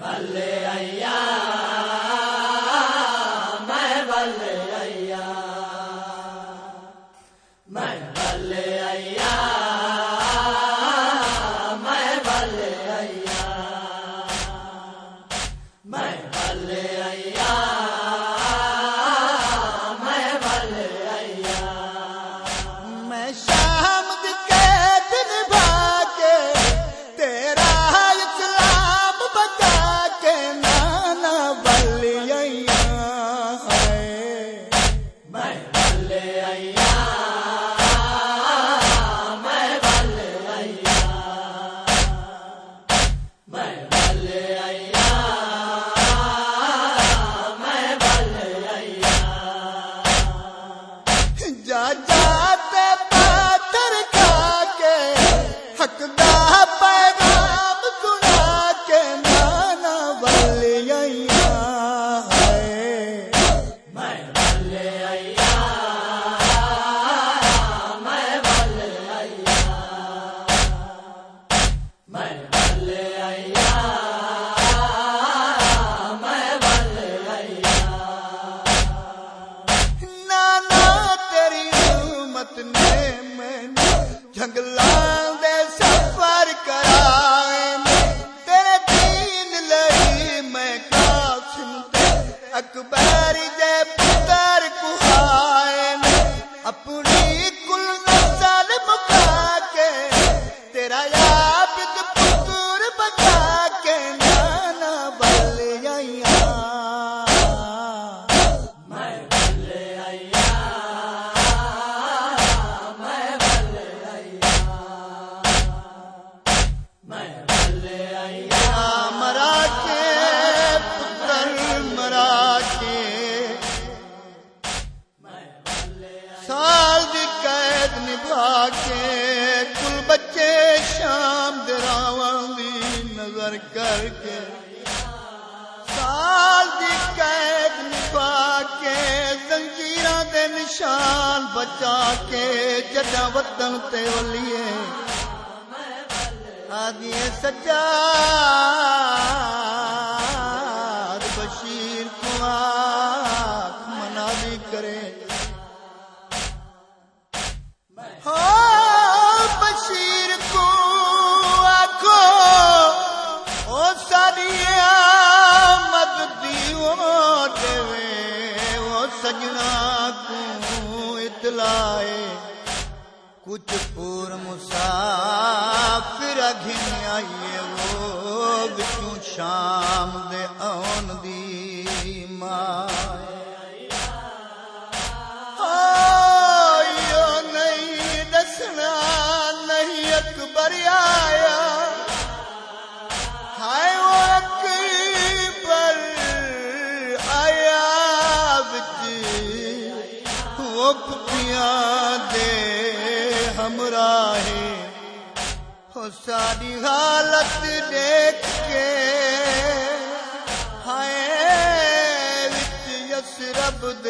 بلے ایا میں بلے میں بلے ایا میں بلے ایا میں بلے ایا میں بلے ایا میں قیامت نے میں جنگلان سفر کرا میں تیرے لڑی میں قاسم تے اکبر پتر کو اپنی کل نسل مکا کے پتر بکا کے نانا بل کر کے سال دی قید نبا کے زنجیراں دے نشان بچا کے جڈا وطن تے ولیے۔ آدھی سجا بشیر کو منا بھی کرے۔ ہاں بشیر کو آنکھو او ساری آمد دیو دے وہ سجنا کو اطلاعے۔ کچھ پور مسافر گھن آئیے وہ بچوں شام دے آن دی مائے نہیں، دسنا نہیں، اکبر آیا۔ ہائے وہ اکبر آیا بچ وہ پپیاں دے ہمراہ ہو ساری حالت دیکھ کے۔ ہائے وچ یسرب دے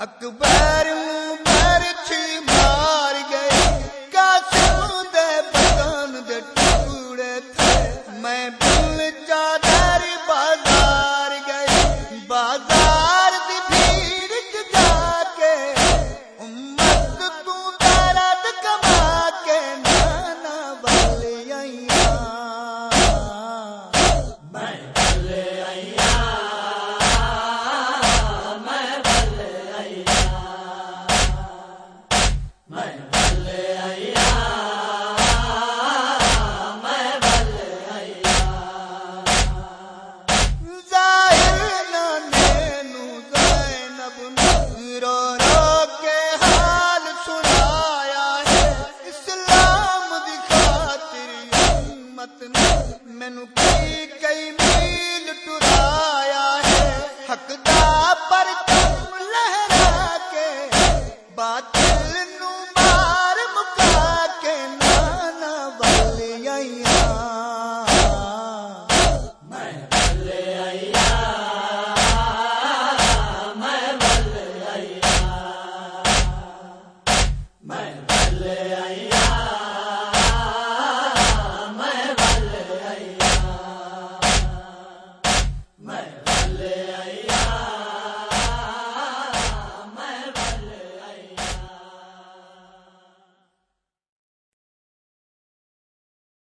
اکبر دشمن کی کئی میل ٹرایا ہے حق دا پر تم لہرا کے، باطل نو مار مکا کے